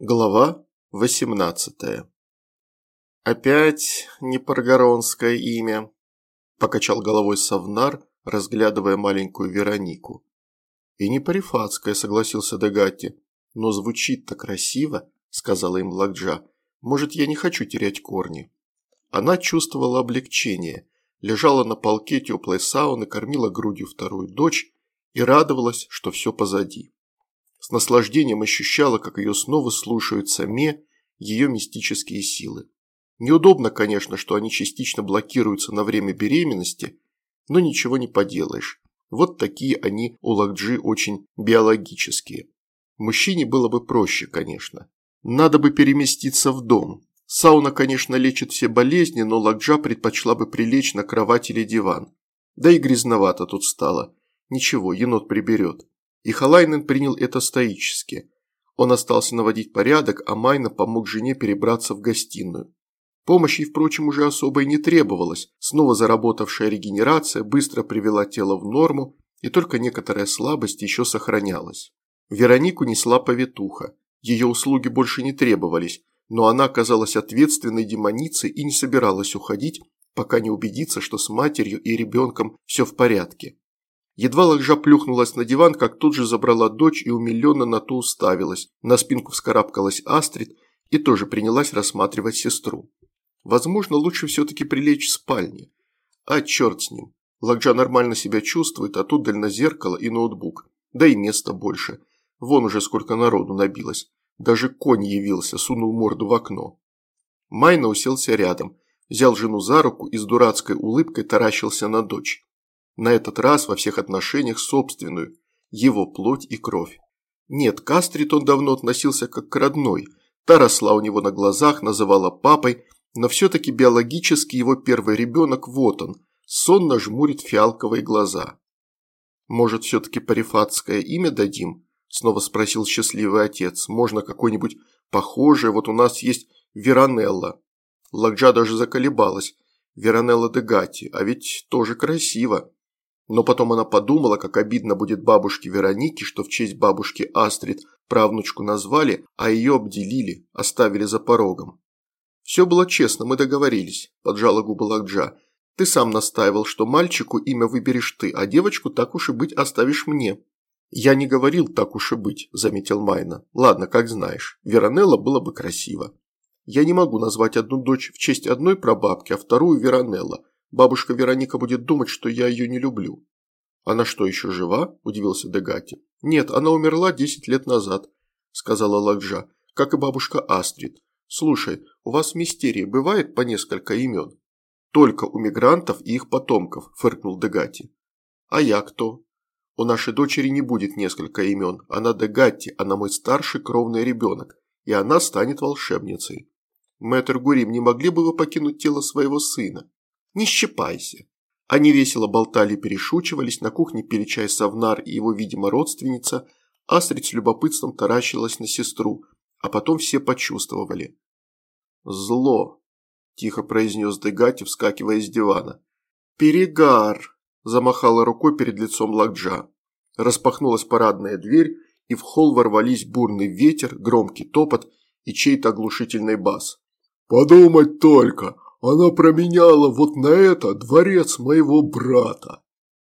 Глава 18 «Опять не паргоронское имя», – покачал головой Савнар, разглядывая маленькую Веронику. «И не парифатское», – согласился Дегатти. «Но звучит-то красиво», – сказала им Лакджа. «Может, я не хочу терять корни». Она чувствовала облегчение, лежала на полке теплой сауны, кормила грудью вторую дочь и радовалась, что все позади. С наслаждением ощущала, как ее снова слушают сами ее мистические силы. Неудобно, конечно, что они частично блокируются на время беременности, но ничего не поделаешь. Вот такие они у Лакджи очень биологические. Мужчине было бы проще, конечно. Надо бы переместиться в дом. Сауна, конечно, лечит все болезни, но Лакджа предпочла бы прилечь на кровать или диван. Да и грязновато тут стало. Ничего, енот приберет. И Халайнен принял это стоически. Он остался наводить порядок, а Майна помог жене перебраться в гостиную. Помощи, впрочем, уже особо и не требовалось. Снова заработавшая регенерация быстро привела тело в норму, и только некоторая слабость еще сохранялась. Веронику несла повитуха. Ее услуги больше не требовались, но она оказалась ответственной демоницей и не собиралась уходить, пока не убедится, что с матерью и ребенком все в порядке. Едва Лакжа плюхнулась на диван, как тут же забрала дочь и умиленно на то уставилась. На спинку вскарабкалась Астрид и тоже принялась рассматривать сестру. Возможно, лучше все-таки прилечь в спальне. А черт с ним. Лакджа нормально себя чувствует, а тут дальнозеркало и ноутбук. Да и места больше. Вон уже сколько народу набилось. Даже конь явился, сунул морду в окно. Майна уселся рядом, взял жену за руку и с дурацкой улыбкой таращился на дочь. На этот раз во всех отношениях собственную, его плоть и кровь. Нет, к Астрид он давно относился как к родной. Та росла у него на глазах, называла папой, но все-таки биологически его первый ребенок вот он, сонно жмурит фиалковые глаза. «Может, все-таки парифатское имя дадим?» – снова спросил счастливый отец. «Можно какое-нибудь похожее? Вот у нас есть Веронелла». Лакджа даже заколебалась. Веронелла де Гати, а ведь тоже красиво. Но потом она подумала, как обидно будет бабушке Веронике, что в честь бабушки Астрид правнучку назвали, а ее обделили, оставили за порогом. «Все было честно, мы договорились», – поджала губы Лакджа. «Ты сам настаивал, что мальчику имя выберешь ты, а девочку так уж и быть оставишь мне». «Я не говорил так уж и быть», – заметил Майна. «Ладно, как знаешь. Веронелла было бы красиво. Я не могу назвать одну дочь в честь одной прабабки, а вторую Веронелла. Бабушка Вероника будет думать, что я ее не люблю». «Она что, еще жива?» – удивился Дегати. «Нет, она умерла десять лет назад», – сказала Лакджа, – «как и бабушка Астрид. Слушай, у вас в мистерии бывает по несколько имен?» «Только у мигрантов и их потомков», – фыркнул Дегати. «А я кто?» «У нашей дочери не будет несколько имен. Она Дегатти, она мой старший кровный ребенок, и она станет волшебницей. Мэтр Гурим, не могли бы вы покинуть тело своего сына?» Не щипайся. Они весело болтали и перешучивались, на кухне пили чай Савнар и его, видимо, родственница. Астрид с любопытством таращилась на сестру, а потом все почувствовали. «Зло», – тихо произнес Дегати, вскакивая с дивана. «Перегар», – замахала рукой перед лицом Лакджа. Распахнулась парадная дверь, и в холл ворвались бурный ветер, громкий топот и чей-то оглушительный бас. «Подумать только! Она променяла вот на это дворец моего брата.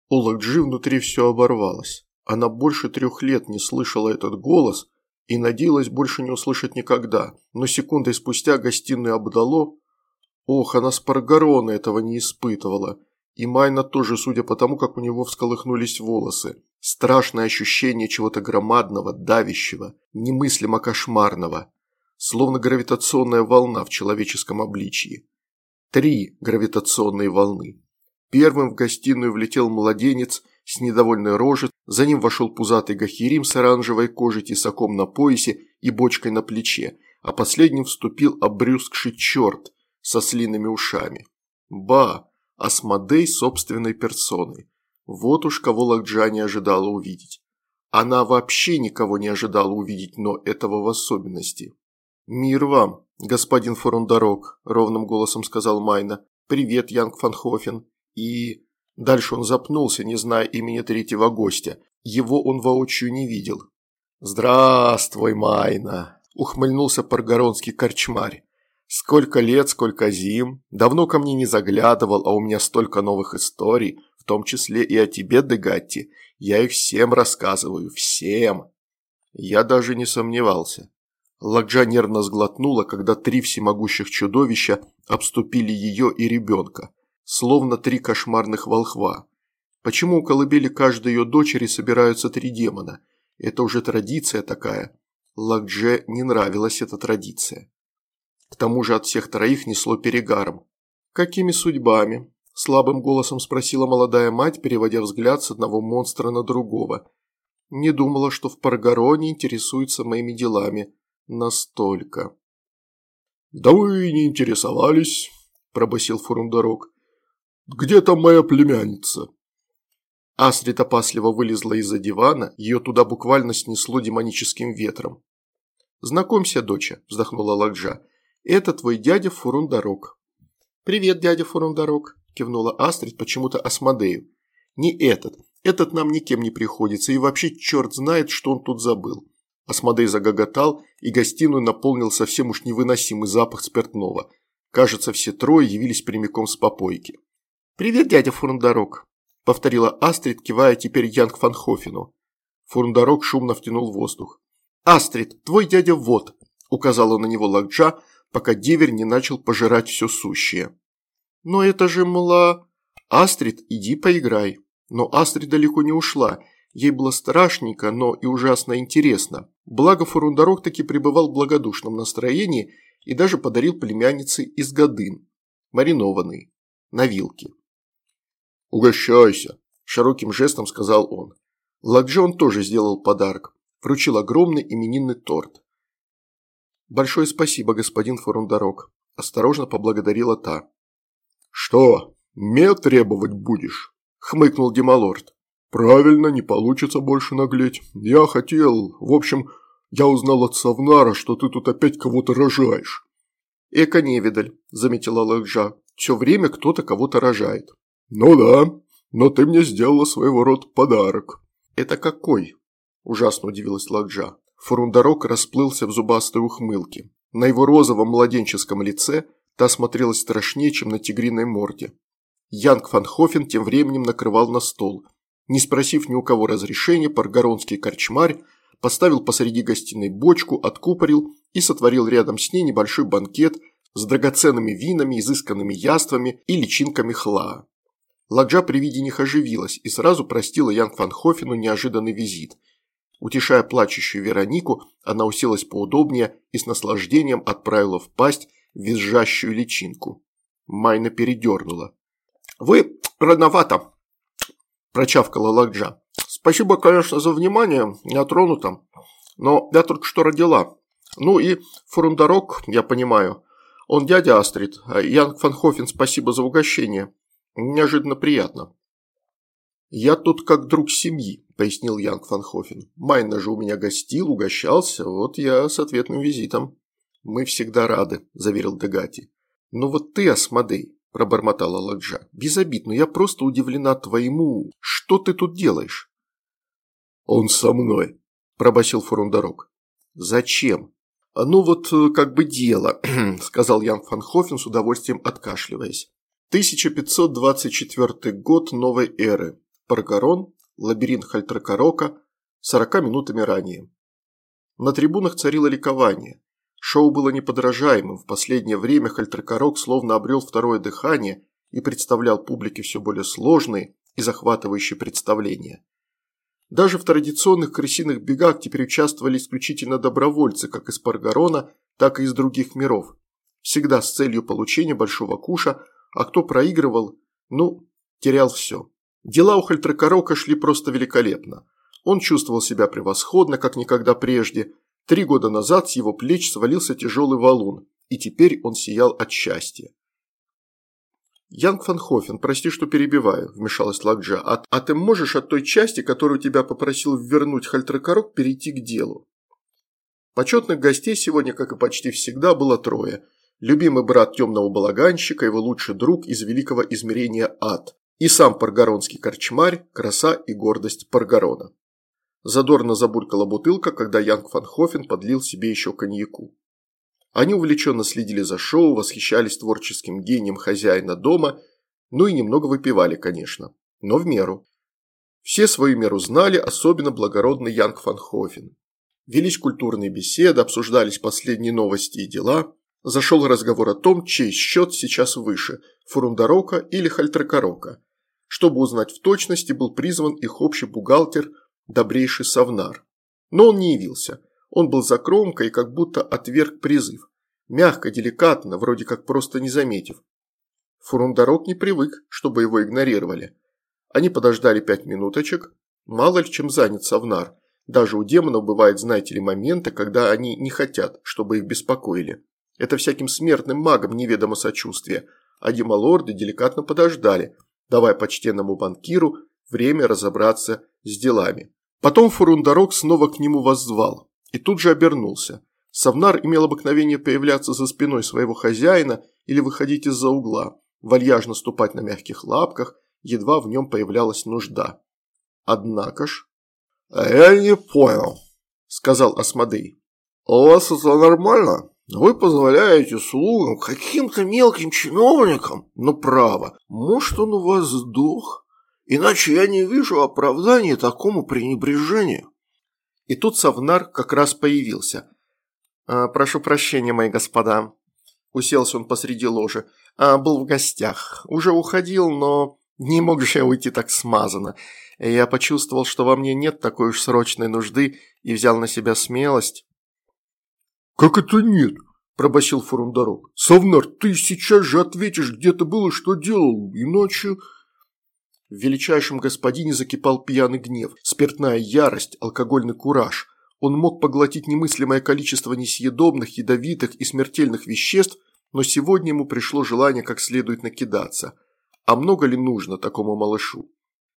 У Лакджи внутри все оборвалось. Она больше трех лет не слышала этот голос и надеялась больше не услышать никогда, но секундой спустя гостиную обдало. Ох, она с Паргарона этого не испытывала. И Майна тоже, судя по тому, как у него всколыхнулись волосы. Страшное ощущение чего-то громадного, давящего, немыслимо кошмарного. Словно гравитационная волна в человеческом обличии. Три гравитационные волны. Первым в гостиную влетел младенец с недовольной рожей, за ним вошел пузатый гахирим с оранжевой кожей, тесаком на поясе и бочкой на плече, а последним вступил обрюзгший черт с ослиными ушами. Ба! Асмодей собственной персоной. Вот уж кого Лахджа не ожидала увидеть. Она вообще никого не ожидала увидеть, но этого в особенности. «Мир вам!» «Господин Фурундарок», – ровным голосом сказал Майно. «Привет, Янгфанхофен». И... Дальше он запнулся, не зная имени третьего гостя. Его он воочию не видел. «Здравствуй, Майно!» – ухмыльнулся паргоронский корчмарь. «Сколько лет, сколько зим. Давно ко мне не заглядывал, а у меня столько новых историй, в том числе и о тебе, Дегатти. Я их всем рассказываю, всем». Я даже не сомневался. Ладжа нервно сглотнула, когда три всемогущих чудовища обступили ее и ребенка, словно три кошмарных волхва. Почему у колыбели каждой ее дочери собираются три демона? Это уже традиция такая. Лакдже не нравилась эта традиция. К тому же от всех троих несло перегаром. «Какими судьбами?» – слабым голосом спросила молодая мать, переводя взгляд с одного монстра на другого. «Не думала, что в Паргароне интересуются моими делами. Настолько». «Да вы и не интересовались», – пробасил Фурундорог. «Где там моя племянница?» Астрид опасливо вылезла из-за дивана, ее туда буквально снесло демоническим ветром. «Знакомься, доча», – вздохнула Лакджа. «Это твой дядя Фурундарок». «Привет, дядя Фурундарок», – кивнула Астрид почему-то Асмодею. «Не этот. Этот нам никем не приходится, и вообще черт знает, что он тут забыл». Асмодей загоготал, и гостиную наполнил совсем уж невыносимый запах спиртного. Кажется, все трое явились прямиком с попойки. «Привет, дядя Фурундарок», – повторила Астрид, кивая теперь Янг Фанхофену. Фурндарок шумно втянул воздух. «Астрид, твой дядя вот», – указала на него Лакджа, пока деверь не начал пожирать все сущее. «Но это же мла...» «Астрид, иди поиграй». Но Астрид далеко не ушла. Ей было страшненько, но и ужасно интересно. Благо Фурундарок таки пребывал в благодушном настроении и даже подарил племяннице из Годын, маринованный, на вилке. «Угощайся», – широким жестом сказал он. Ладжон тоже сделал подарок. Вручил огромный именинный торт. «Большое спасибо, господин Фурундарок», – осторожно поблагодарила та. «Что, ме требовать будешь?» – хмыкнул Демалорд. «Правильно, не получится больше наглеть. Я хотел... В общем, я узнал от Савнара, что ты тут опять кого-то рожаешь». «Эко невидаль», – заметила Лакжа. «Все время кто-то кого-то рожает». «Ну да, но ты мне сделала своего рода подарок». «Это какой?» – ужасно удивилась Ладжа. Фурундарок расплылся в зубастой ухмылке. На его розовом младенческом лице та смотрелась страшнее, чем на тигриной морде. Янг Фанхофен тем временем накрывал на стол. Не спросив ни у кого разрешения, паргоронский корчмарь поставил посреди гостиной бочку, откупорил и сотворил рядом с ней небольшой банкет с драгоценными винами, изысканными яствами и личинками хлаа. Ладжа при виде них оживилась и сразу простила Янг Фанхофену неожиданный визит. Утешая плачущую Веронику, она уселась поудобнее и с наслаждением отправила в пасть визжащую личинку. Майна передернула. «Вы рановато!» – прочавкала Лахджа. «Спасибо, конечно, за внимание, я тронута, но я только что родила. Ну и Фурундарок, я понимаю, он дядя Астрид, а Янгфанхофен спасибо за угощение. Неожиданно приятно. «Я тут как друг семьи», – пояснил Янгфанхофен. «Майно же у меня гостил, угощался, вот я с ответным визитом». «Мы всегда рады», – заверил Дегатти. «Ну вот ты, Асмодей», – пробормотала Лахджа. «Без обид, но я просто удивлена твоему... Что ты тут делаешь?» «Он со мной», – пробасил Фурундарок. «Зачем?» «Ну вот э, как бы дело», – сказал Ян Фанхофен с удовольствием откашливаясь. 1524 год новой эры. Паргарон, лабиринт Хальтракарока, 40 минутами ранее. На трибунах царило ликование. Шоу было неподражаемым, в последнее время Хальтракарок словно обрел второе дыхание и представлял публике все более сложные и захватывающие представления. Даже в традиционных крысиных бегах теперь участвовали исключительно добровольцы, как из Паргарона, так и из других миров. Всегда с целью получения большого куша – а кто проигрывал, ну, терял все. Дела у Хальтракорока шли просто великолепно. Он чувствовал себя превосходно, как никогда прежде. Три года назад с его плеч свалился тяжелый валун, и теперь он сиял от счастья. «Янг Фанхофен, прости, что перебиваю», – вмешалась Лакджа, а, «а ты можешь от той части, которую тебя попросил вернуть Хальтракорок, перейти к делу?» Почетных гостей сегодня, как и почти всегда, было трое – любимый брат темного балаганщика, его лучший друг из великого измерения ад, и сам паргоронский корчмарь, краса и гордость Паргарона. Задорно забулькала бутылка, когда Янг Фанхофен подлил себе еще коньяку. Они увлеченно следили за шоу, восхищались творческим гением хозяина дома, ну и немного выпивали, конечно, но в меру. Все свою меру знали, особенно благородный Янг Фанхофен. Велись культурные беседы, обсуждались последние новости и дела. Зашел разговор о том, чей счет сейчас выше – Фурундарока или Хальтракарока. Чтобы узнать в точности, был призван их общий бухгалтер, добрейший Савнар. Но он не явился. Он был за кромкой и как будто отверг призыв. Мягко, деликатно, вроде как просто не заметив. Фурундарок не привык, чтобы его игнорировали. Они подождали пять минуточек. Мало ли чем занят Савнар. Даже у демонов бывает, знаете ли, моменты, когда они не хотят, чтобы их беспокоили. Это всяким смертным магам неведомо сочувствие. А демолорды деликатно подождали – давая почтенному банкиру время разобраться с делами. Потом Фурундарок снова к нему воззвал и тут же обернулся. Савнар имел обыкновение появляться за спиной своего хозяина или выходить из-за угла, вальяжно ступать на мягких лапках, едва в нем появлялась нужда. Однако ж... «Я не понял», – сказал Асмодей. «У вас это нормально?» Вы позволяете слугам, каким-то мелким чиновникам, но право, может он у вас сдох? Иначе я не вижу оправдания такому пренебрежению. И тут Савнар как раз появился. «А, «Прошу прощения, мои господа». Уселся он посреди ложи. А, «Был в гостях. Уже уходил, но не мог же я уйти так смазанно. Я почувствовал, что во мне нет такой уж срочной нужды и взял на себя смелость «Как это нет?» – пробасил Фурундарок. «Савнар, ты сейчас же ответишь, где ты был и что делал, иначе...» В величайшем господине закипал пьяный гнев, спиртная ярость, алкогольный кураж. Он мог поглотить немыслимое количество несъедобных, ядовитых и смертельных веществ, но сегодня ему пришло желание как следует накидаться. А много ли нужно такому малышу?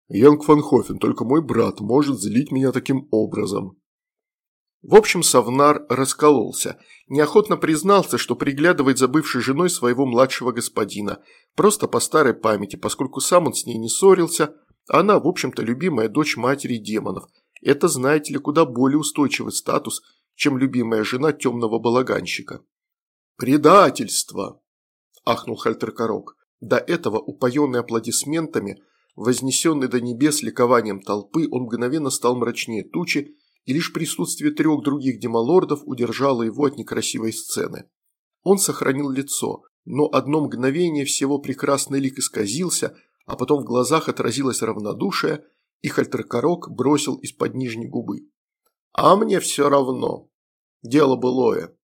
Янг Фанхофен, только мой брат может злить меня таким образом. В общем, Савнар раскололся. Неохотно признался, что приглядывает за бывшей женой своего младшего господина. Просто по старой памяти, поскольку сам он с ней не ссорился, она, в общем-то, любимая дочь матери демонов. Это, знаете ли, куда более устойчивый статус, чем любимая жена темного балаганщика. «Предательство!» – ахнул Хальтеркорок. До этого, упоенный аплодисментами, вознесенный до небес ликованием толпы, он мгновенно стал мрачнее тучи и лишь присутствие трех других демолордов удержало его от некрасивой сцены. Он сохранил лицо, но одно мгновение всего прекрасный лик исказился, а потом в глазах отразилось равнодушие, и Хальтеркорок бросил из-под нижней губы. «А мне все равно. Дело былое.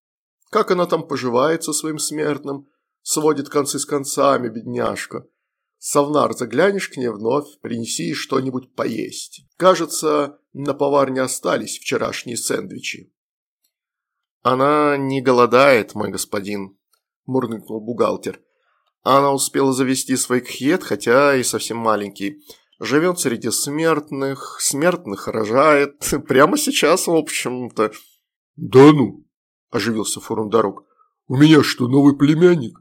Как она там поживает со своим смертным? Сводит концы с концами, бедняжка. Савнар, заглянешь к ней вновь, принеси что-нибудь поесть. Кажется, на поварне остались вчерашние сэндвичи». «Она не голодает, мой господин», – мурныкнул бухгалтер. «Она успела завести свой кхет, хотя и совсем маленький. Живет среди смертных, смертных рожает. Прямо сейчас, в общем-то». «Да ну!» – оживился Фурундарок. «У меня что, новый племянник?»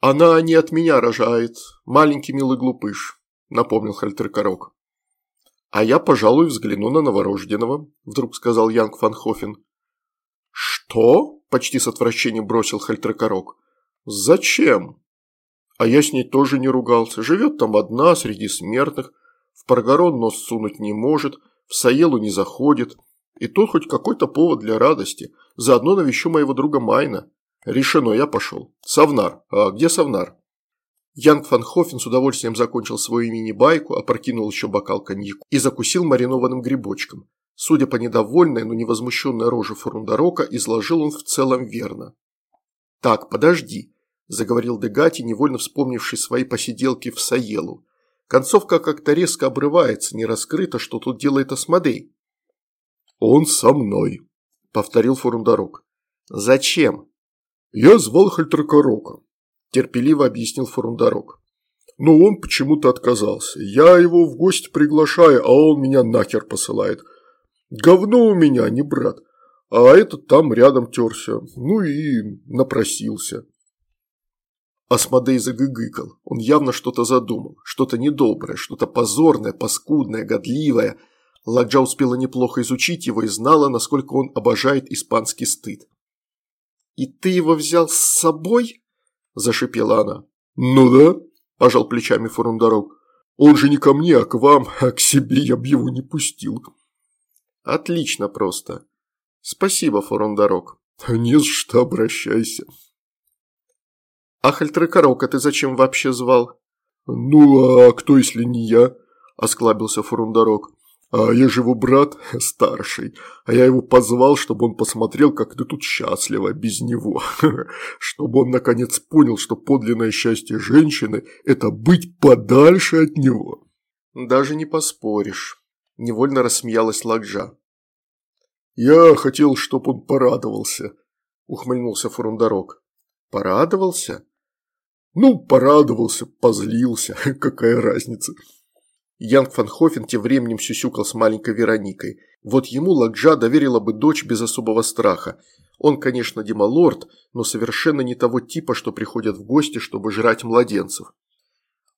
«Она не от меня рожает, маленький милый глупыш», – напомнил Хальтеркорок. «А я, пожалуй, взгляну на новорожденного», – вдруг сказал Янг Фанхофен. «Что?» – почти с отвращением бросил Хальтракорок. «Зачем?» «А я с ней тоже не ругался. Живет там одна, среди смертных. В Паргарон нос сунуть не может, в Саелу не заходит. И тут хоть какой-то повод для радости. Заодно навещу моего друга Майна. Решено, я пошел. Савнар. А где Савнар?» Янг Фан Хофен с удовольствием закончил свою мини-байку, опрокинул еще бокал коньяку и закусил маринованным грибочком. Судя по недовольной, но невозмущенной роже Фурундарока, изложил он в целом верно. «Так, подожди», – заговорил Дегати, невольно вспомнивший свои посиделки в Саелу. Концовка как-то резко обрывается, не раскрыто, что тут делает Асмодей. «Он со мной», – повторил Фурундарок. «Зачем?» «Я звал Хальтракорока терпеливо объяснил Фурундарок. Но он почему-то отказался. Я его в гости приглашаю, а он меня нахер посылает. Говно у меня, не брат. А этот там рядом терся. Ну и напросился. Асмодей загыгыкал. Он явно что-то задумал. Что-то недоброе, что-то позорное, паскудное, годливое. Ладжа успела неплохо изучить его и знала, насколько он обожает испанский стыд. «И ты его взял с собой?» – зашипела она. «Ну да», – пожал плечами Фурундарок. «Он же не ко мне, а к вам, а к себе я бы его не пустил». «Отлично просто. Спасибо, Фурундарок». «Не с что обращайся». «А ты зачем вообще звал?» «Ну, а кто, если не я?» – осклабился Фурундарок. А я же его брат старший, а я его позвал, чтобы он посмотрел, как ты тут счастлива без него. Чтобы он наконец понял, что подлинное счастье женщины – это быть подальше от него. Даже не поспоришь. Невольно рассмеялась Ладжа. Я хотел, чтобы он порадовался, ухмыльнулся Фурундарок. Порадовался? Ну, порадовался, позлился, какая разница. Янг Фанхофен тем временем сюсюкал с маленькой Вероникой. Вот ему Ладжа доверила бы дочь без особого страха. Он, конечно, демалорд, но совершенно не того типа, что приходят в гости, чтобы жрать младенцев.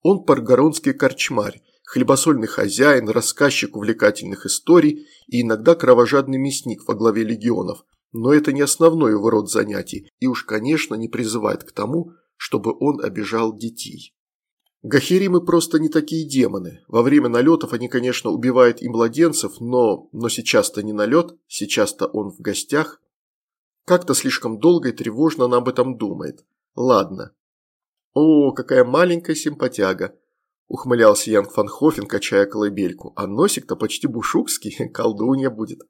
Он паргоронский корчмарь, хлебосольный хозяин, рассказчик увлекательных историй и иногда кровожадный мясник во главе легионов. Но это не основной его род занятий и уж, конечно, не призывает к тому, чтобы он обижал детей. Гахиримы просто не такие демоны. Во время налетов они, конечно, убивают и младенцев, но, но сейчас-то не налет, сейчас-то он в гостях. Как-то слишком долго и тревожно она об этом думает. Ладно. О, какая маленькая симпатяга. Ухмылялся Янг Фанхофен, качая колыбельку. А носик-то почти бушукский, колдунья будет.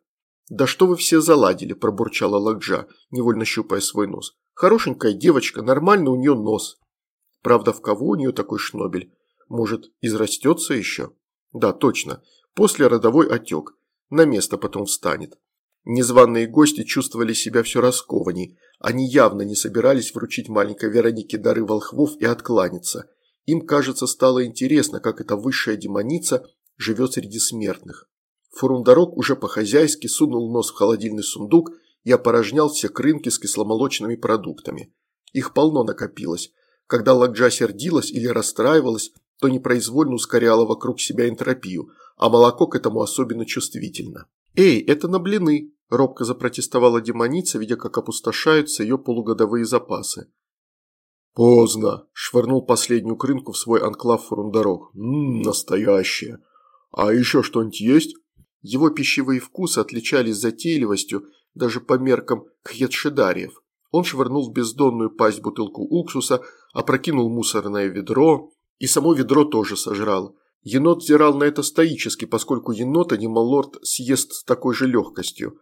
«Да что вы все заладили?» – пробурчала Лакджа, невольно щупая свой нос. «Хорошенькая девочка, нормально у нее нос. Правда, в кого у нее такой шнобель? Может, израстется еще? Да, точно. После родовой отек. На место потом встанет. Незваные гости чувствовали себя все раскованней. Они явно не собирались вручить маленькой Веронике дары волхвов и откланяться. Им, кажется, стало интересно, как эта высшая демоница живет среди смертных. Фурундарок уже по-хозяйски сунул нос в холодильный сундук и опорожнял все крынки с кисломолочными продуктами. Их полно накопилось. Когда Ладжа сердилась или расстраивалась, то непроизвольно ускоряла вокруг себя энтропию, а молоко к этому особенно чувствительно. «Эй, это на блины!» – робко запротестовала демоница, видя, как опустошаются ее полугодовые запасы. «Поздно!» – швырнул последнюю крынку в свой анклав Фурундарок. «Ммм, настоящее! А еще что-нибудь есть?» Его пищевые вкусы отличались затейливостью даже по меркам кхетшедариев. Он швырнул в бездонную пасть бутылку уксуса, опрокинул мусорное ведро и само ведро тоже сожрал. Енот взирал на это стоически, поскольку енота Немалорд съест с такой же легкостью.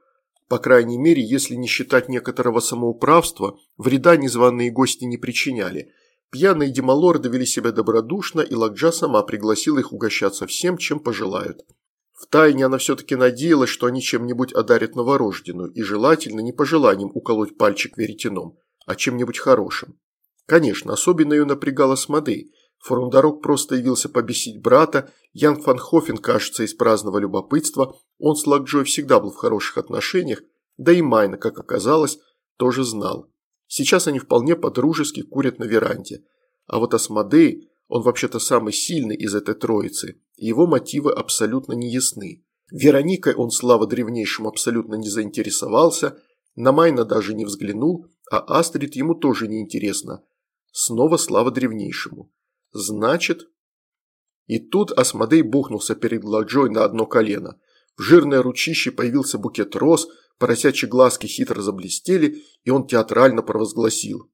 По крайней мере, если не считать некоторого самоуправства, вреда незваные гости не причиняли. Пьяные демалорды вели себя добродушно, и Лакджа сама пригласила их угощаться всем, чем пожелают. Втайне она все-таки надеялась, что они чем-нибудь одарят новорожденную, и желательно не пожеланием уколоть пальчик веретеном, а чем-нибудь хорошим. Конечно, особенно ее напрягала Смодей. Фрундарок просто явился побесить брата, Янг Фан Хофен, кажется, из праздного любопытства, он с Лакджой всегда был в хороших отношениях, да и Майна, как оказалось, тоже знал. Сейчас они вполне по-дружески курят на веранде. А вот Асмодей он вообще-то самый сильный из этой троицы, и его мотивы абсолютно не ясны. Вероникой он, слава древнейшему, абсолютно не заинтересовался, на Майна даже не взглянул, а Астрид ему тоже не интересно. Снова слава древнейшему. Значит... И тут Асмодей бухнулся перед Ладжой на одно колено. В жирное ручище появился букет роз, поросячьи глазки хитро заблестели, и он театрально провозгласил.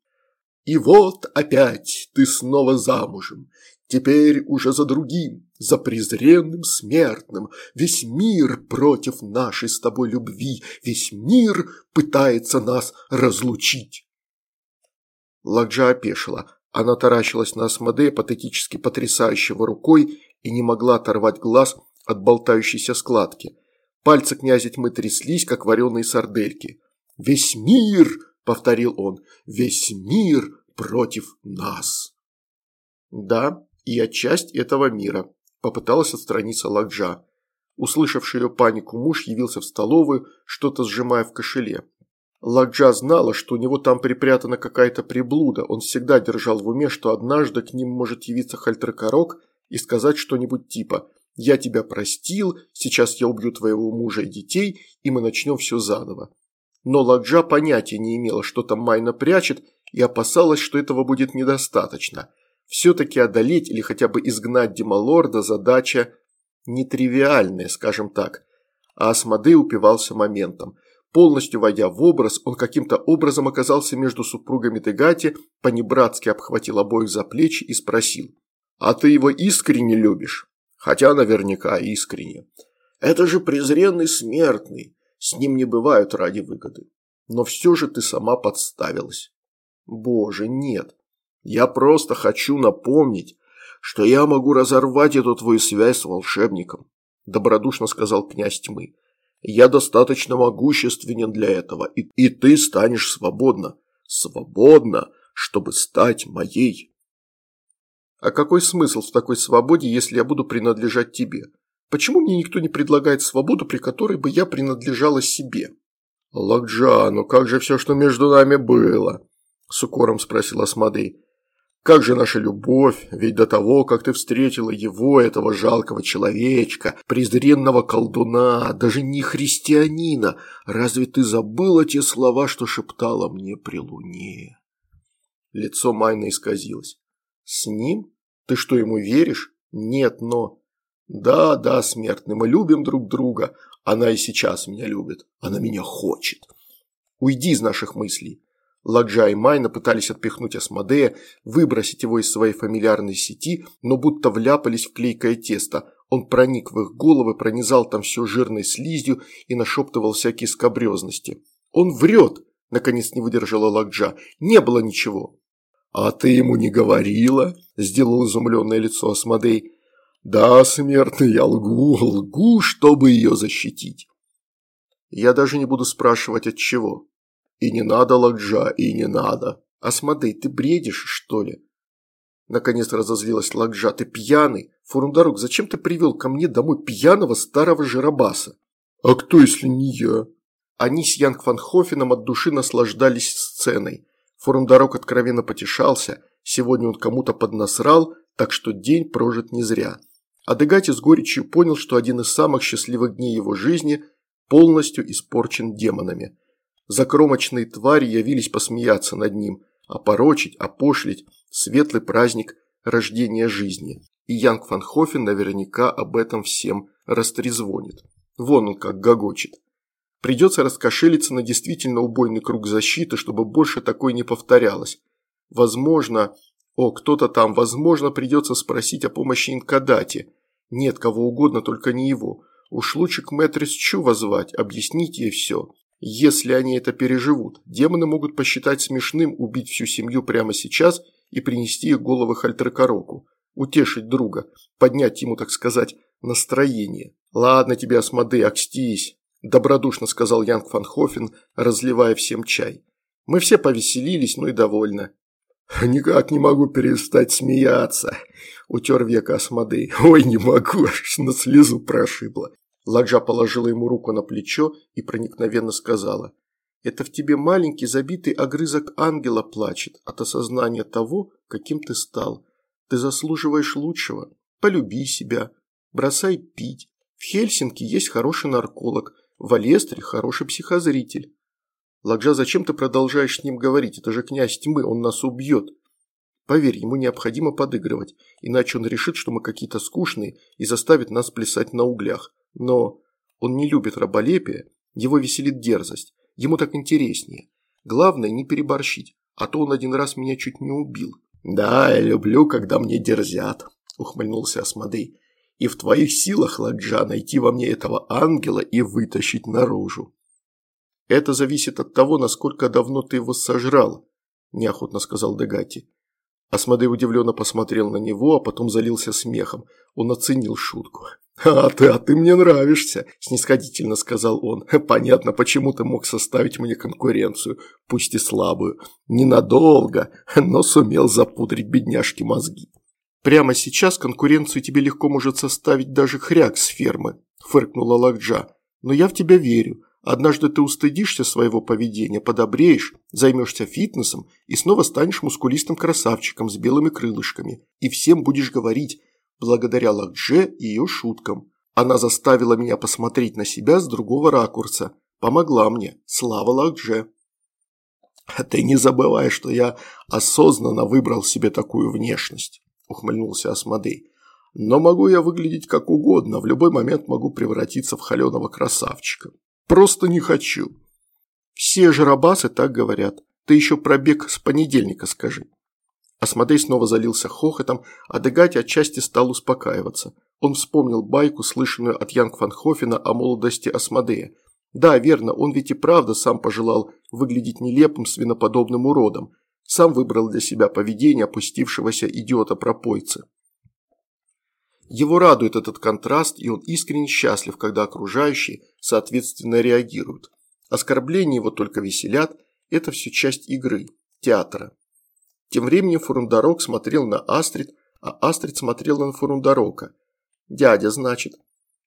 И вот опять ты снова замужем, теперь уже за другим, за презренным смертным. Весь мир против нашей с тобой любви, весь мир пытается нас разлучить. Ладжа опешила. Она таращилась на Асмодея, патетически потрясающего рукой, и не могла оторвать глаз от болтающейся складки. Пальцы князя тьмы тряслись, как вареные сардельки. «Весь мир!» – повторил он, – «весь мир против нас». «Да, и я часть этого мира», – попыталась отстраниться Ладжа. Услышавший ее панику муж явился в столовую, что-то сжимая в кошеле. Ладжа знала, что у него там припрятана какая-то приблуда, он всегда держал в уме, что однажды к ним может явиться Хальтеркорок и сказать что-нибудь типа Я тебя простил, сейчас я убью твоего мужа и детей, и мы начнем все заново. Но Ладжа понятия не имела, что там Майна прячет, и опасалась, что этого будет недостаточно. Все-таки одолеть или хотя бы изгнать Демалорда задача нетривиальная, скажем так. А Асмодей упивался моментом. Полностью войдя в образ, он каким-то образом оказался между супругами Дегати, понебратски обхватил обоих за плечи и спросил. «А ты его искренне любишь?» «Хотя наверняка искренне. Это же презренный смертный, с ним не бывают ради выгоды. Но все же ты сама подставилась». «Боже, нет. Я просто хочу напомнить, что я могу разорвать эту твою связь с волшебником», добродушно сказал князь тьмы. Я достаточно могущественен для этого, и, и ты станешь свободна. Свободна, чтобы стать моей. А какой смысл в такой свободе, если я буду принадлежать тебе? Почему мне никто не предлагает свободу, при которой бы я принадлежала себе? Лакджа, ну как же все, что между нами было? С укором спросил Асмодей. Как же наша любовь, ведь до того, как ты встретила его, этого жалкого человечка, презренного колдуна, даже не христианина, разве ты забыла те слова, что шептала мне при луне?» Лицо Майна исказилось. «С ним? Ты что, ему веришь? Нет, но...» «Да, да, смертный, мы любим друг друга. Она и сейчас меня любит. Она меня хочет. Уйди из наших мыслей. Ладжа и Майна пытались отпихнуть Асмодея, выбросить его из своей фамильярной сети, но будто вляпались в клейкое тесто. Он проник в их головы, пронизал там все жирной слизью и нашептывал всякие скобрезности. «Он врет!» – наконец не выдержала Ладжа. «Не было ничего!» «А ты ему не говорила?» – сделал изумленное лицо Асмодей. «Да, смертный, я лгу, лгу, чтобы ее защитить». «Я даже не буду спрашивать, от чего», «И не надо, Ладжа, и не надо!» «Асмодей, ты бредишь, что ли?» Наконец разозлилась Ладжа. «Ты пьяный? Фурундарук, зачем ты привел ко мне домой пьяного старого жиробаса?» «А кто, если не я?» Они с Янг Фанхофеном от души наслаждались сценой. Фурундарок откровенно потешался. Сегодня он кому-то поднасрал, так что день прожит не зря. А Дегати с горечью понял, что один из самых счастливых дней его жизни полностью испорчен демонами. Закромочные твари явились посмеяться над ним, опорочить, опошлить светлый праздник рождения жизни. И Янг Ван Хофен наверняка об этом всем растрезвонит. Вон он как гогочет. Придется раскошелиться на действительно убойный круг защиты, чтобы больше такой не повторялось. Возможно, о, кто-то там, возможно, придется спросить о помощи Инкадате. Нет, кого угодно, только не его. Уж лучше к Мэтрис Чу возвать, объяснить ей все. Если они это переживут, демоны могут посчитать смешным убить всю семью прямо сейчас и принести их головы Хальтеркороку, утешить друга, поднять ему, так сказать, настроение. «Ладно тебе, Асмодей, окстись», – добродушно сказал Янг Фанхофен, разливая всем чай. «Мы все повеселились, ну и довольно». «Никак не могу перестать смеяться», – утер века Асмодей. «Ой, не могу, аж на слезу прошибло. Ладжа положила ему руку на плечо и проникновенно сказала. «Это в тебе маленький забитый огрызок ангела плачет от осознания того, каким ты стал. Ты заслуживаешь лучшего. Полюби себя. Бросай пить. В Хельсинки есть хороший нарколог. В Алестре хороший психозритель. Ладжа, зачем ты продолжаешь с ним говорить? Это же князь тьмы, он нас убьет. Поверь, ему необходимо подыгрывать, иначе он решит, что мы какие-то скучные и заставит нас плясать на углях. Но он не любит раболепие, его веселит дерзость, ему так интереснее. Главное не переборщить, а то он один раз меня чуть не убил. «Да, я люблю, когда мне дерзят», – ухмыльнулся Асмодей. «И в твоих силах, Ладжа, найти во мне этого ангела и вытащить наружу». «Это зависит от того, насколько давно ты его сожрал», – неохотно сказал Дегати. Асмодей удивленно посмотрел на него, а потом залился смехом. Он оценил шутку. «А ты, а ты мне нравишься», – снисходительно сказал он. «Понятно, почему ты мог составить мне конкуренцию, пусть и слабую. Ненадолго, но сумел запудрить бедняжки мозги». «Прямо сейчас конкуренцию тебе легко может составить даже хряк с фермы», – фыркнула Лакджа. «Но я в тебя верю. Однажды ты устыдишься своего поведения, подобреешь, займешься фитнесом и снова станешь мускулистым красавчиком с белыми крылышками. И всем будешь говорить – благодаря Лакдже и ее шуткам. Она заставила меня посмотреть на себя с другого ракурса. Помогла мне. Слава Лакдже. «Ты не забывай, что я осознанно выбрал себе такую внешность», – ухмыльнулся Асмодей. «Но могу я выглядеть как угодно, в любой момент могу превратиться в холеного красавчика. Просто не хочу». «Все жиробасы так говорят. Ты еще пробег с понедельника скажи». Асмодей снова залился хохотом, а Дегати отчасти стал успокаиваться. Он вспомнил байку, слышанную от Янг Фан Хофена о молодости Асмодея. Да, верно, он ведь и правда сам пожелал выглядеть нелепым свиноподобным уродом. Сам выбрал для себя поведение опустившегося идиота-пропойцы. Его радует этот контраст, и он искренне счастлив, когда окружающие, соответственно, реагируют. Оскорбления его только веселят, это все часть игры, театра. Тем временем Фурундарок смотрел на Астрид, а Астрид смотрела на Фурундарока. Дядя, значит.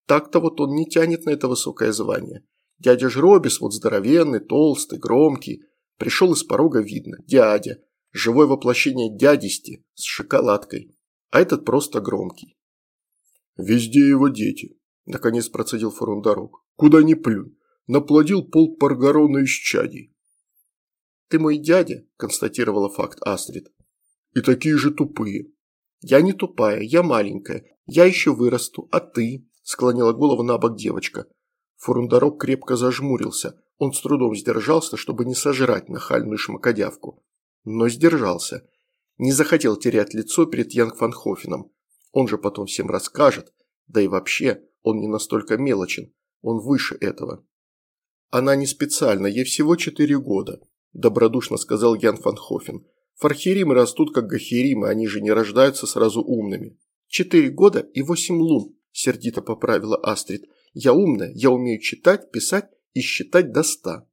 Так-то вот он не тянет на это высокое звание. Дядя Жробис, вот здоровенный, толстый, громкий. Пришел из порога видно. Дядя. Живое воплощение дядисти с шоколадкой. А этот просто громкий. «Везде его дети», – наконец процедил Фурундарок. «Куда ни плюнь. Наплодил полк Паргарона из чадей». «Ты мой дядя», – констатировала факт Астрид. «И такие же тупые». «Я не тупая, я маленькая. Я еще вырасту, а ты?» – склонила голову на бок девочка. Фурундарок крепко зажмурился. Он с трудом сдержался, чтобы не сожрать нахальную шмакодявку. Но сдержался. Не захотел терять лицо перед Янг Фанхофеном. Он же потом всем расскажет. Да и вообще, он не настолько мелочен. Он выше этого. Она не специально, ей всего четыре года, добродушно сказал Ян Фанхофен. Фархиримы растут как гахиримы, они же не рождаются сразу умными. Четыре года и восемь лун, сердито поправила Астрид. Я умная, я умею читать, писать и считать до ста».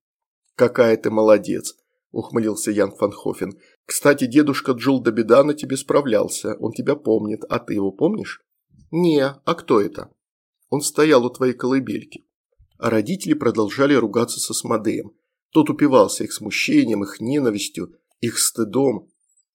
«Какая ты молодец», – ухмылился Ян Фанхофен. «Кстати, дедушка Джул Добеда на тебе справлялся, он тебя помнит, а ты его помнишь?» «Не, а кто это?» «Он стоял у твоей колыбельки». А родители продолжали ругаться со Смодеем. Тот упивался их смущением, их ненавистью, их стыдом.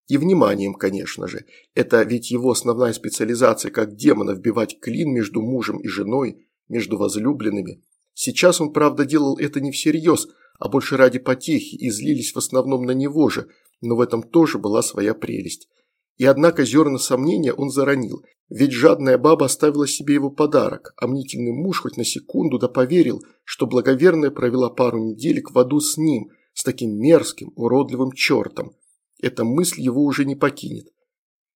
И вниманием, конечно же. Это ведь его основная специализация как демона вбивать клин между мужем и женой, между возлюбленными. Сейчас он, правда, делал это не всерьез, а больше ради потехи, и злились в основном на него же, но в этом тоже была своя прелесть. И однако зерна сомнения он заронил, ведь жадная баба оставила себе его подарок, а мнительный муж хоть на секунду да поверил, что благоверная провела пару неделек в аду с ним, с таким мерзким, уродливым чертом. Эта мысль его уже не покинет.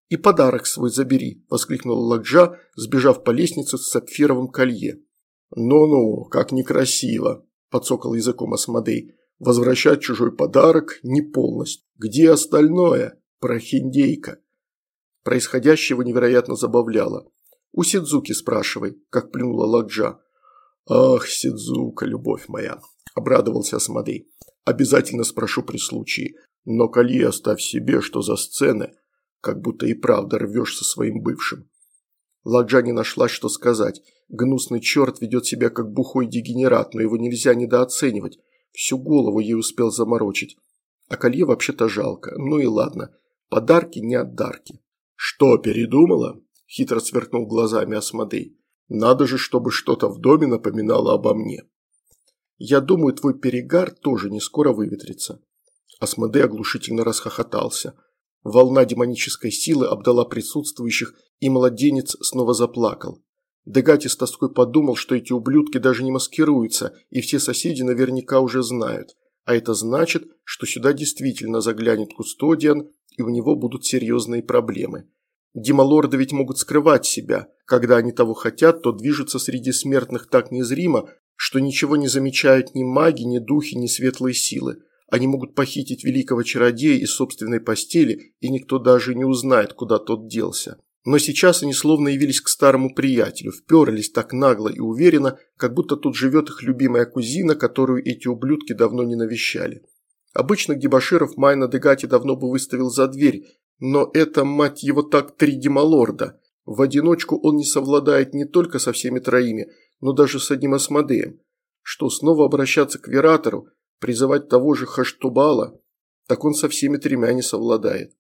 «И подарок свой забери», – воскликнула Ладжа, сбежав по лестнице с сапфировым колье. «Ну-ну, как некрасиво», – подсокал языком Асмодей. «Возвращать чужой подарок не полностью. Где остальное? Прохиндейка». Происходящего невероятно забавляло. «У Сидзуки спрашивай», – как плюнула Ладжа. «Ах, Сидзука, любовь моя», – обрадовался Асмодей. «Обязательно спрошу при случае. Но колье оставь себе, что за сцены как будто и правда рвешь со своим бывшим. Ладжа не нашла, что сказать. Гнусный черт ведет себя как бухой дегенерат, но его нельзя недооценивать. Всю голову ей успел заморочить. А колье вообще-то жалко. Ну и ладно. Подарки не отдарки. «Что, передумала?» – хитро сверкнул глазами Асмодей. «Надо же, чтобы что-то в доме напоминало обо мне». «Я думаю, твой перегар тоже не скоро выветрится». Асмодей оглушительно расхохотался – Волна демонической силы обдала присутствующих, и младенец снова заплакал. Дегати с тоской подумал, что эти ублюдки даже не маскируются, и все соседи наверняка уже знают. А это значит, что сюда действительно заглянет Кустодиан, и у него будут серьезные проблемы. Демалорды ведь могут скрывать себя. Когда они того хотят, то движутся среди смертных так незримо, что ничего не замечают ни маги, ни духи, ни светлые силы. Они могут похитить великого чародея из собственной постели, и никто даже не узнает, куда тот делся. Но сейчас они словно явились к старому приятелю, вперлись так нагло и уверенно, как будто тут живет их любимая кузина, которую эти ублюдки давно не навещали. Обычно Гибаширов Майна Дегати давно бы выставил за дверь, но это, мать его, так три демалорда. В одиночку он не совладает не только со всеми троими, но даже с одним Асмодеем. Что, снова обращаться к Вератору, Призывать того же Хаштубала, так он со всеми тремя не совладает.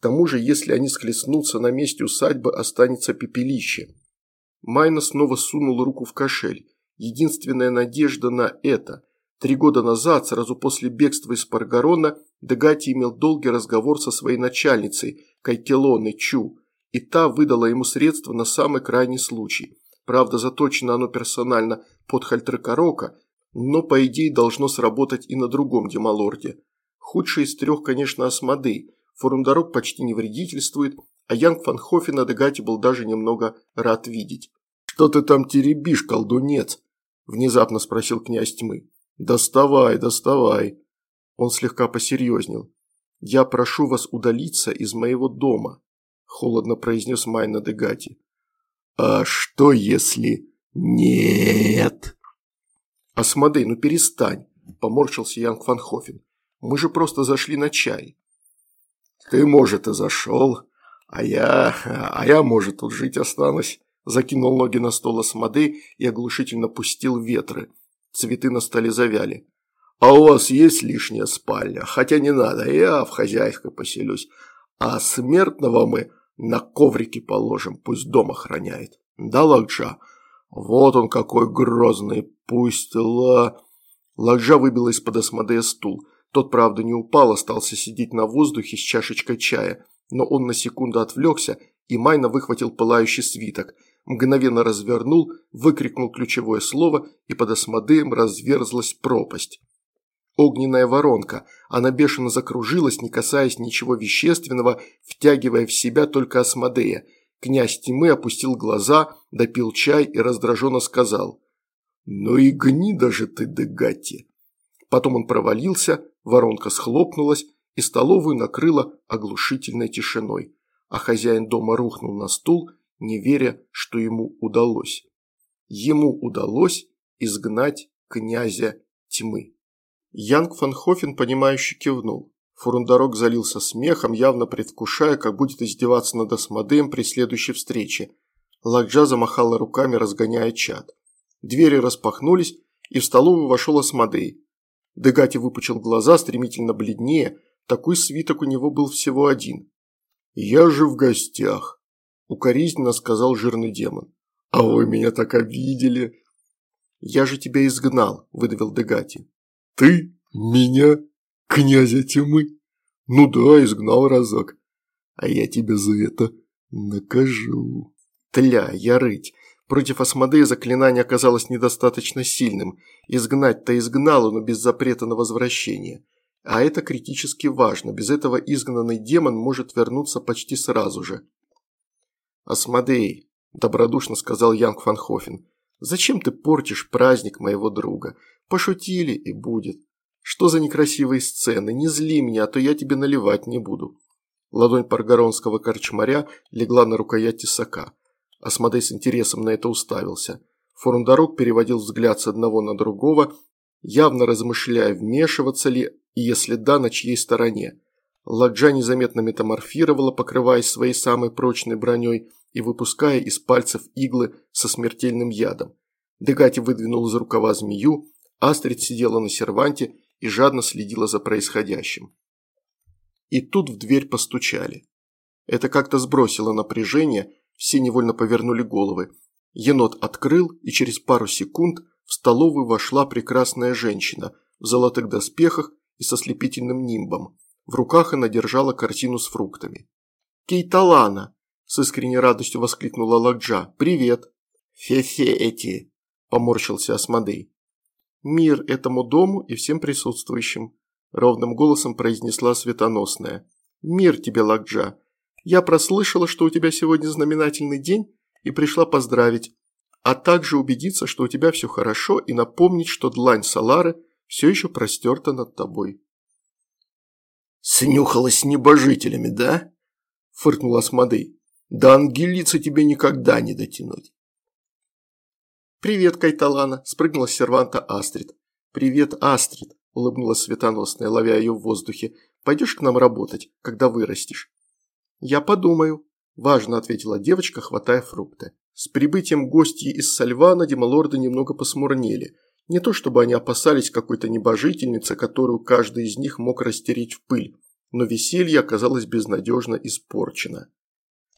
тому же, если они схлестнутся на месте усадьбы, останется пепелище. Майна снова сунул руку в кошель. Единственная надежда на это. Три года назад, сразу после бегства из Паргарона, Дегати имел долгий разговор со своей начальницей, Кайтелоной Чу, и та выдала ему средства на самый крайний случай. Правда, заточено оно персонально под Хальтрекорока, но, по идее, должно сработать и на другом Демалорде. Худший из трех, конечно, Асмодей. Форумдорог почти не вредительствует, а Янг Фан Хофена Дегати был даже немного рад видеть. «Что ты там теребишь, колдунец?» – внезапно спросил князь тьмы. «Доставай, доставай». Он слегка посерьезнел. «Я прошу вас удалиться из моего дома», – холодно произнес Майна Дегати. «А что если нет?» «Асмодей, ну перестань», – поморщился Янг Фан Хофен. «Мы же просто зашли на чай». «Ты, может, и зашел, а я... а я, может, тут жить останусь», – закинул ноги на стол Асмодей и оглушительно пустил ветры. Цветы на столе завяли. «А у вас есть лишняя спальня? Хотя не надо, я в хозяйской поселюсь. А смертного мы на коврике положим, пусть дом охраняет. Да, Лакджа? Вот он какой грозный, пусть ла...» Лакджа выбила из-под Асмодея стул. Тот, правда, не упал, остался сидеть на воздухе с чашечкой чая. Но он на секунду отвлекся, и Майна выхватил пылающий свиток. Мгновенно развернул, выкрикнул ключевое слово, и под Асмодеем разверзлась пропасть. Огненная воронка. Она бешено закружилась, не касаясь ничего вещественного, втягивая в себя только Асмодея. Князь тьмы опустил глаза, допил чай и раздраженно сказал. «Ну и гнида же ты, Дегатти!» Потом он провалился, воронка схлопнулась, и столовую накрыла оглушительной тишиной, а хозяин дома рухнул на стул, не веря, что ему удалось. Ему удалось изгнать князя тьмы. Янг фан Хофен, понимающе кивнул. Фурундорог залился смехом, явно предвкушая, как будет издеваться над Асмодеем при следующей встрече. Ладжа замахала руками, разгоняя чад. Двери распахнулись, и в столовую вошел Асмодей. Дегати выпучил глаза, стремительно бледнее, такой свиток у него был всего один. «Я же в гостях», – укоризненно сказал жирный демон. «А вы меня так обидели». «Я же тебя изгнал», – выдавил Дегати. «Ты? Меня? Князя тьмы? Ну да, изгнал разок. А я тебя за это накажу». «Тля, я рыть. Против Асмодея заклинание оказалось недостаточно сильным. Изгнать-то изгнало, но без запрета на возвращение. А это критически важно. Без этого изгнанный демон может вернуться почти сразу же. «Асмодей», – добродушно сказал Янг Фанхофен, – «зачем ты портишь праздник моего друга? Пошутили и будет. Что за некрасивые сцены? Не зли меня, а то я тебе наливать не буду». Ладонь паргоронского корчмаря легла на рукоять тесака. Асмодей с интересом на это уставился. Форундорог переводил взгляд с одного на другого, явно размышляя, вмешиваться ли, и если да, на чьей стороне. Ладжа незаметно метаморфировала, покрываясь своей самой прочной броней и выпуская из пальцев иглы со смертельным ядом. Дегати выдвинул из рукава змею, Астрид сидела на серванте и жадно следила за происходящим. И тут в дверь постучали. Это как-то сбросило напряжение, все невольно повернули головы. Енот открыл, и через пару секунд в столовую вошла прекрасная женщина в золотых доспехах и со слепительным нимбом. В руках она держала картину с фруктами. «Кейталана!» – с искренней радостью воскликнула Ладжа. «Привет!» «Фе-фе эти!» – поморщился Асмодей. «Мир этому дому и всем присутствующим!» – ровным голосом произнесла светоносная. «Мир тебе, Ладжа! Я прослышала, что у тебя сегодня знаменательный день и пришла поздравить, а также убедиться, что у тебя все хорошо и напомнить, что длань Салары – все еще простерта над тобой. «Снюхалась с небожителями, да?» – фыркнул Асмодей. «Да ангелицы тебе никогда не дотянуть». «Привет, Кайталана!» – спрыгнула с серванта Астрид. «Привет, Астрид!» – улыбнулась светоносная, ловя ее в воздухе. «Пойдешь к нам работать, когда вырастешь?» «Я подумаю», – важно ответила девочка, хватая фрукты. С прибытием гостьи из Сальвана демалорды немного посмурнели – не то чтобы они опасались какой-то небожительницы, которую каждый из них мог растереть в пыль. но веселье оказалось безнадежно испорчено.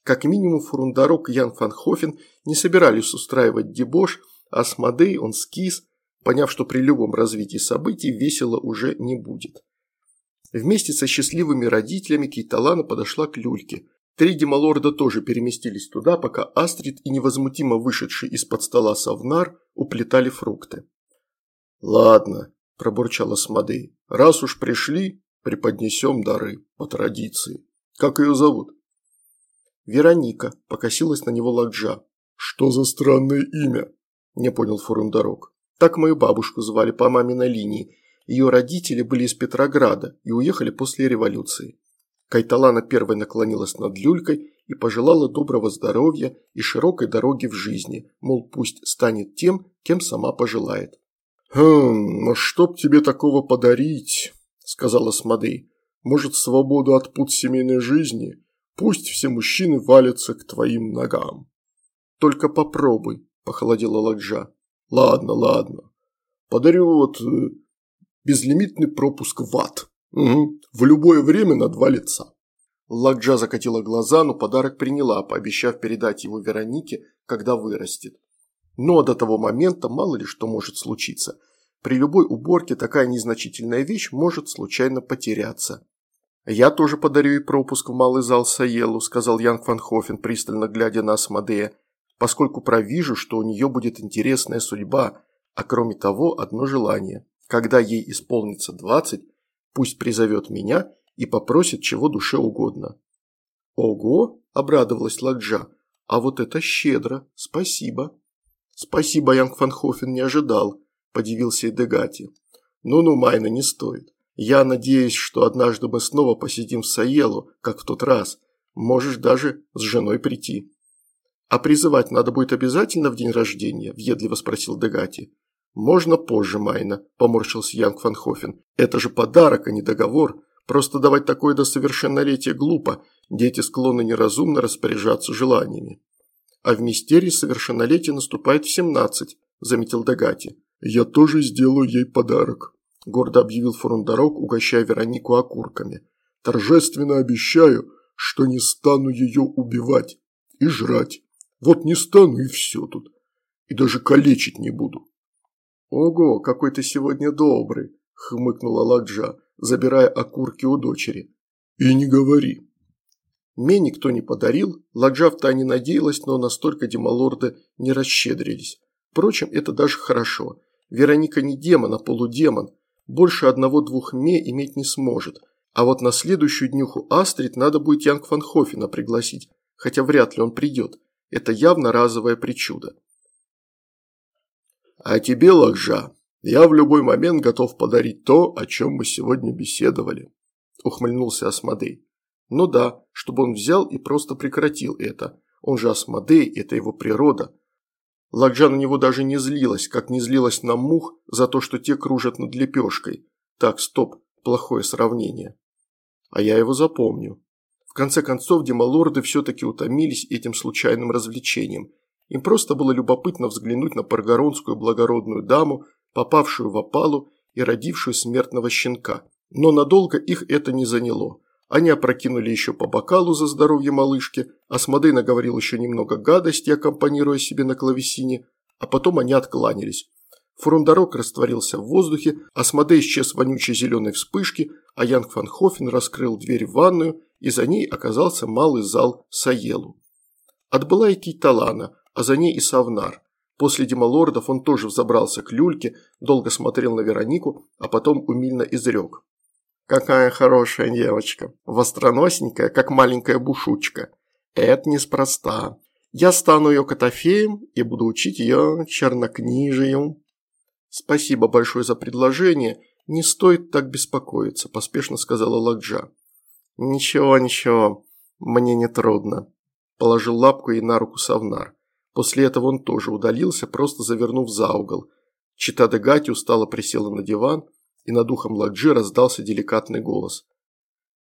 Как минимум Фурундарок и Ян Фанхофен не собирались устраивать дебош, а с Мадей он скис, поняв, что при любом развитии событий весело уже не будет. Вместе со счастливыми родителями Кейталана подошла к люльке. Три демалорда тоже переместились туда, пока Астрид и невозмутимо вышедший из-под стола Савнар уплетали фрукты. «Ладно», – пробурчала Смодей, – «раз уж пришли, преподнесем дары, по традиции. Как ее зовут?» «Вероника», – покосилась на него Ладжа. «Что за странное имя?» – не понял Фурундарок. «Так мою бабушку звали по маминой линии. Ее родители были из Петрограда и уехали после революции». Кайталана первой наклонилась над люлькой и пожелала доброго здоровья и широкой дороги в жизни, мол, пусть станет тем, кем сама пожелает. «Хм, ну чтоб тебе такого подарить?» – сказала Смодей. «Может, свободу от пут семейной жизни? Пусть все мужчины валятся к твоим ногам». «Только попробуй», – похолодела Ладжа. «Ладно, ладно. Подарю вот э, безлимитный пропуск в ад. Угу. В любое время на два лица». Ладжа закатила глаза, но подарок приняла, пообещав передать его Веронике, когда вырастет. Но до того момента мало ли что может случиться. При любой уборке такая незначительная вещь может случайно потеряться. «Я тоже подарю ей пропуск в малый зал Саелу», – сказал Янг Фанхофен, пристально глядя на Асмодея, «поскольку провижу, что у нее будет интересная судьба, а кроме того одно желание. Когда ей исполнится двадцать, пусть призовет меня и попросит чего душе угодно». «Ого!» – обрадовалась Ладжа. «А вот это щедро, спасибо». «Спасибо, Янг Фанхофен не ожидал», – подивился Эдегати. «Ну-ну, Майна, не стоит. Я надеюсь, что однажды мы снова посидим в Саелу, как в тот раз. Можешь даже с женой прийти». «А призывать надо будет обязательно в день рождения?» – въедливо спросил Дегати. «Можно позже, Майна», – поморщился Янг Фанхофен. «Это же подарок, а не договор. Просто давать такое до совершеннолетия глупо. Дети склонны неразумно распоряжаться желаниями». «А в мистерии совершеннолетие наступает в семнадцать», – заметил Дагати. «Я тоже сделаю ей подарок», – гордо объявил Фурундарок, угощая Веронику окурками. «Торжественно обещаю, что не стану ее убивать и жрать. Вот не стану и все тут. И даже калечить не буду». «Ого, какой ты сегодня добрый», – хмыкнула Ладжа, забирая окурки у дочери. «И не говори», мне никто не подарил, Ладжав-то не надеялась, но настолько демалорды не расщедрились. Впрочем, это даже хорошо. Вероника не демон, а полудемон. Больше одного-двух ме иметь не сможет. А вот на следующую днюху Астрид надо будет Янг Фанхофена пригласить, хотя вряд ли он придет. Это явно разовое причудо. А тебе, Лакжа, я в любой момент готов подарить то, о чем мы сегодня беседовали, ухмыльнулся Асмодей. Ну да, чтобы он взял и просто прекратил это. Он же Асмодей, это его природа. Ладжа на него даже не злилась, как не злилась на мух за то, что те кружат над лепешкой. Так, стоп, плохое сравнение. А я его запомню. В конце концов, демалорды все-таки утомились этим случайным развлечением. Им просто было любопытно взглянуть на паргоронскую благородную даму, попавшую в опалу и родившую смертного щенка. Но надолго их это не заняло. Они опрокинули еще по бокалу за здоровье малышки, Асмодей наговорил еще немного гадости, аккомпанируя себе на клавесине, а потом они откланялись. Фурундарок растворился в воздухе, Асмодей исчез вонючей зеленой вспышке, а Янг Фан Хофен раскрыл дверь в ванную, и за ней оказался малый зал Саелу. Отбыла и Кейталана, а за ней и Савнар. После демалордов он тоже взобрался к люльке, долго смотрел на Веронику, а потом умильно изрек. Какая хорошая девочка, востроносенькая, как маленькая бушучка. Это неспроста. Я стану ее котофеем и буду учить ее чернокнижию. Спасибо большое за предложение. Не стоит так беспокоиться, поспешно сказала Ладжа. Ничего, ничего, мне не трудно. Положил лапку ей на руку Савнар. После этого он тоже удалился, просто завернув за угол. Чита де Гати устало присела на диван, и над ухом Ладжи раздался деликатный голос.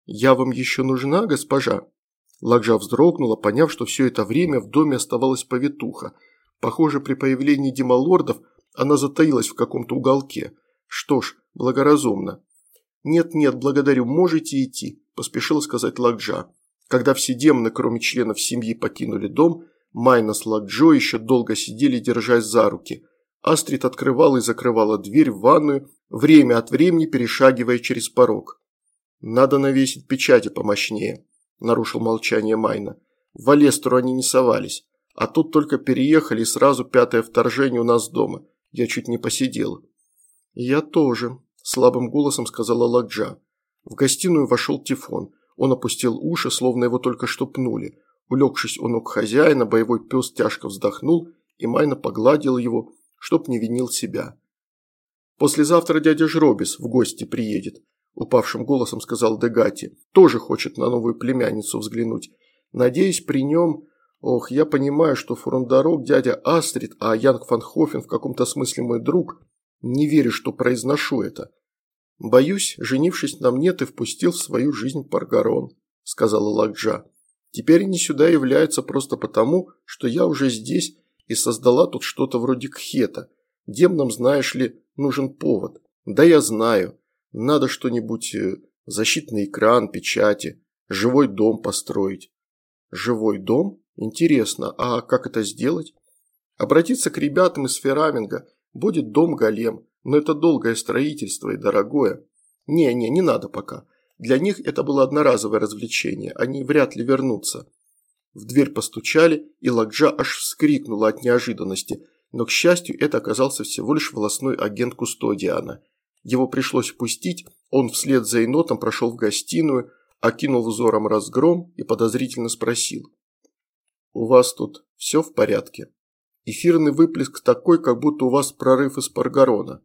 «Я вам еще нужна, госпожа?» Ладжа вздрогнула, поняв, что все это время в доме оставалась повитуха. Похоже, при появлении демалордов она затаилась в каком-то уголке. Что ж, благоразумно. «Нет-нет, благодарю, можете идти», поспешила сказать Лакджа. Когда все демоны, кроме членов семьи, покинули дом, Майна с Лакджо еще долго сидели, держась за руки. Астрид открывала и закрывала дверь в ванную, время от времени перешагивая через порог. «Надо навесить печати помощнее», – нарушил молчание Майна. «В Алестру они не совались, а тут только переехали и сразу пятое вторжение у нас дома. Я чуть не посидел». «Я тоже», – слабым голосом сказала Ладжа. В гостиную вошел Тифон. Он опустил уши, словно его только что пнули. Улегшись у ног хозяина, боевой пес тяжко вздохнул, и Майна погладил его, чтоб не винил себя. «Послезавтра дядя Жробис в гости приедет», – упавшим голосом сказал Дегати. «Тоже хочет на новую племянницу взглянуть. Надеюсь, при нем... Ох, я понимаю, что Фурандарок дядя Астрид, а Янг Фанхофен в каком-то смысле мой друг. Не верю, что произношу это. Боюсь, женившись на мне, ты впустил в свою жизнь Паргарон», – сказала Лакджа. «Теперь они сюда являются просто потому, что я уже здесь и создала тут что-то вроде кхета. Демнам, знаешь ли, нужен повод. Да я знаю. Надо что-нибудь, э, защитный экран, печати, живой дом построить. Живой дом? Интересно, а как это сделать? Обратиться к ребятам из Фераминга. Будет дом-голем, но это долгое строительство и дорогое. Не-не, не надо пока. Для них это было одноразовое развлечение, они вряд ли вернутся. В дверь постучали, и Лакджа аж вскрикнула от неожиданности, но, к счастью, это оказался всего лишь волосной агент Кустодиана. Его пришлось впустить, он вслед за енотом прошел в гостиную, окинул взором разгром и подозрительно спросил. «У вас тут все в порядке?» Эфирный выплеск такой, как будто у вас прорыв из Паргарона.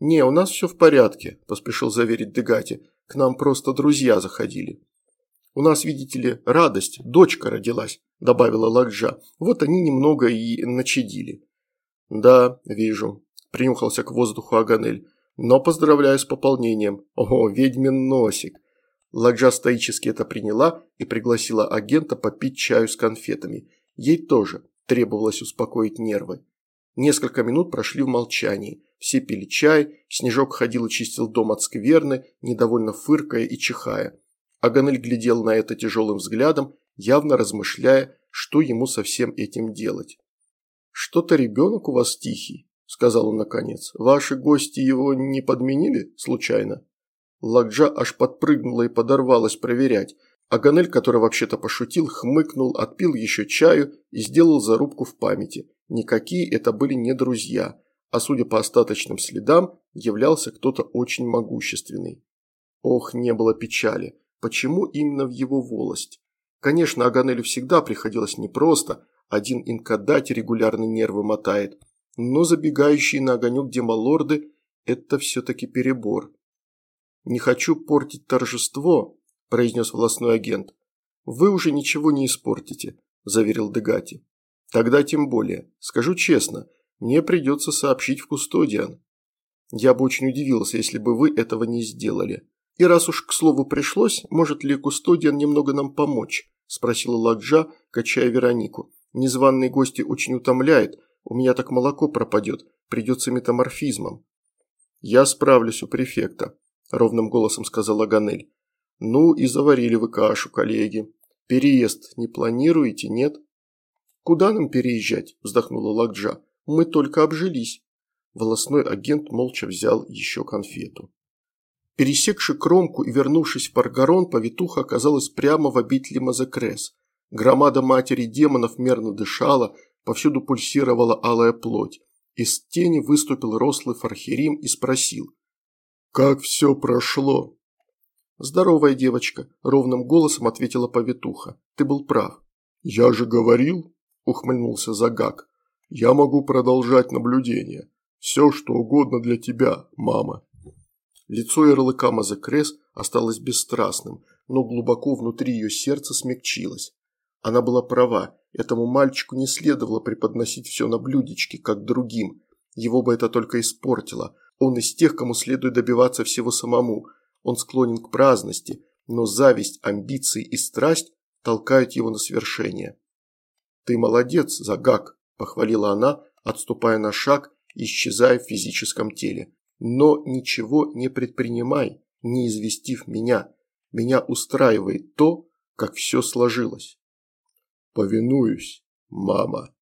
«Не, у нас все в порядке», – поспешил заверить Дегати. «К нам просто друзья заходили». «У нас, видите ли, радость, дочка родилась», – добавила Лакджа. «Вот они немного и начадили». «Да, вижу», – принюхался к воздуху Аганель. «Но поздравляю с пополнением. О, ведьмин носик». Ладжа стоически это приняла и пригласила агента попить чаю с конфетами. Ей тоже требовалось успокоить нервы. Несколько минут прошли в молчании. Все пили чай, Снежок ходил и чистил дом от скверны, недовольно фыркая и чихая. Аганель глядел на это тяжелым взглядом, явно размышляя, что ему со всем этим делать. «Что-то ребенок у вас тихий», – сказал он наконец. «Ваши гости его не подменили, случайно?» Лакджа аж подпрыгнула и подорвалась проверять. Аганель, который вообще-то пошутил, хмыкнул, отпил еще чаю и сделал зарубку в памяти. Никакие это были не друзья, а судя по остаточным следам, являлся кто-то очень могущественный. Ох, не было печали. Почему именно в его волость? Конечно, Аганелю всегда приходилось непросто, один инкадать регулярно нервы мотает, но забегающие на огонек демалорды – это все-таки перебор. «Не хочу портить торжество», – произнес волосной агент. «Вы уже ничего не испортите», – заверил Дегати. «Тогда тем более. Скажу честно, мне придется сообщить в Кустодиан. Я бы очень удивился, если бы вы этого не сделали. И раз уж к слову пришлось, может ли Кустодиан немного нам помочь?» – спросила Ладжа, качая Веронику. «Незваные гости очень утомляет, у меня так молоко пропадет, придется метаморфизмом». «Я справлюсь у префекта», – ровным голосом сказала Ганель. «Ну и заварили вы кашу, коллеги. Переезд не планируете, нет?» «Куда нам переезжать?» – вздохнула Лакджа. «Мы только обжились». Волосной агент молча взял еще конфету. Пересекши кромку и вернувшись в Паргарон, повитуха оказалась прямо в обители Мазекрес. Громада матери демонов мерно дышала, повсюду пульсировала алая плоть. Из тени выступил рослый Фархерим и спросил. «Как все прошло?» «Здоровая девочка», – ровным голосом ответила повитуха. «Ты был прав». «Я же говорил», – ухмыльнулся Загак. «Я могу продолжать наблюдение. Все, что угодно для тебя, мама». Лицо ярлыка Мазекрес осталось бесстрастным, но глубоко внутри ее сердца смягчилось. Она была права, этому мальчику не следовало преподносить все на блюдечке, как другим. Его бы это только испортило – он из тех, кому следует добиваться всего самому. Он склонен к праздности, но зависть, амбиции и страсть толкают его на свершение. «Ты молодец, Загак», – похвалила она, отступая на шаг исчезая в физическом теле. «Но ничего не предпринимай, не известив меня. Меня устраивает то, как все сложилось». «Повинуюсь, мама».